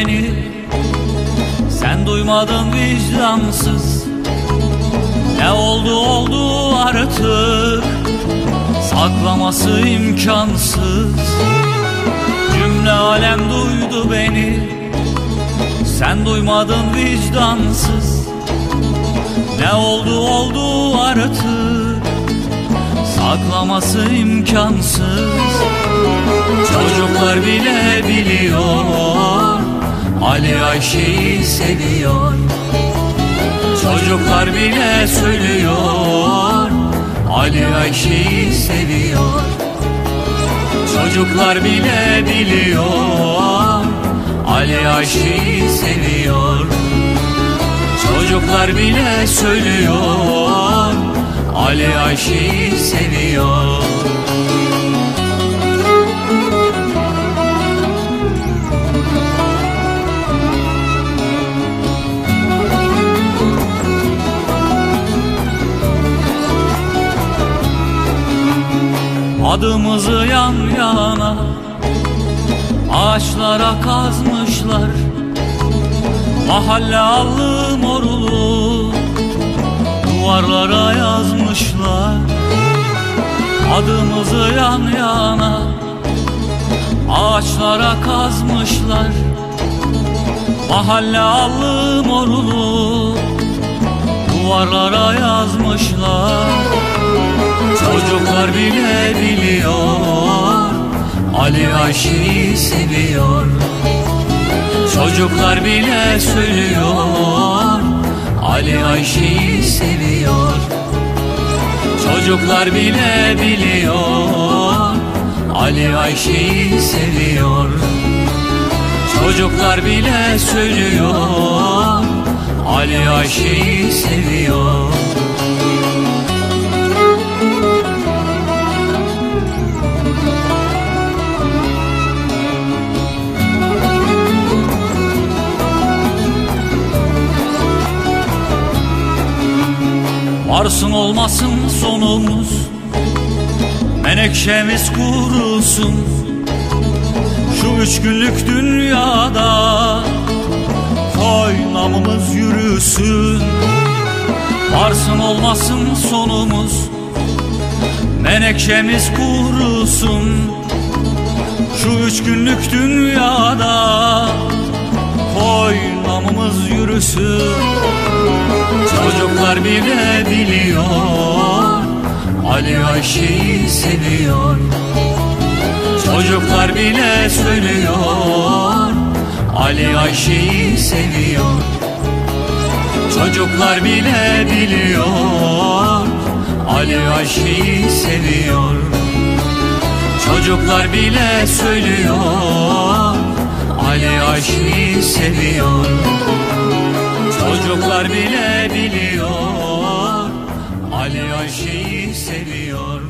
beni. Sen duymadın vicdansız. Ne oldu oldu artık. Saklaması imkansız. Cümle alem duydu beni. Sen duymadın vicdansız. Ne oldu oldu artık. Saklaması imkansız. Çocuklar bile biliyor Ali Ayşe'yi seviyor. Çocuklar bile söylüyor. Ali Ayşe'yi seviyor. Çocuklar bile biliyor. Ali Ayşe'yi seviyor. Çocuklar bile söylüyor. Ali Ayşe'yi seviyor Adımızı yan yana Ağaçlara kazmışlar. Mahalle allı morulu Duvarlara yazmışlar. Adımızı yan yana Ağaçlara kazmışlar. Mahalle allı morulu Duvarlara yazmışlar Çocuklar bile biliyor Ali Ayşe'yi seviyor. Çocuklar bile söylüyor Ali Ayşe'yi seviyor. Çocuklar bile biliyor Ali Ayşe'yi seviyor. Çocuklar bile söylüyor Ali Ayşe'yi seviyor Varsın olmasın sonumuz. Menekşemiz kurusun Şu üç günlük dünyada Koy namımız yürüsün. Varsın olmasın sonumuz. Menekşemiz kurusun Şu üç günlük dünyada namımız yürüsün. Çocuklar bile biliyor. Ali Ayşe'yi seviyor. Çocuklar bile söylüyor. Ali Ayşe'yi seviyor. Çocuklar bile biliyor. Ali Ayşe'yi seviyor. Çocuklar bile söylüyor Ali Ayşe'yi seviyor Çocuklar bile biliyor. Ali Ayşe'yi seviyor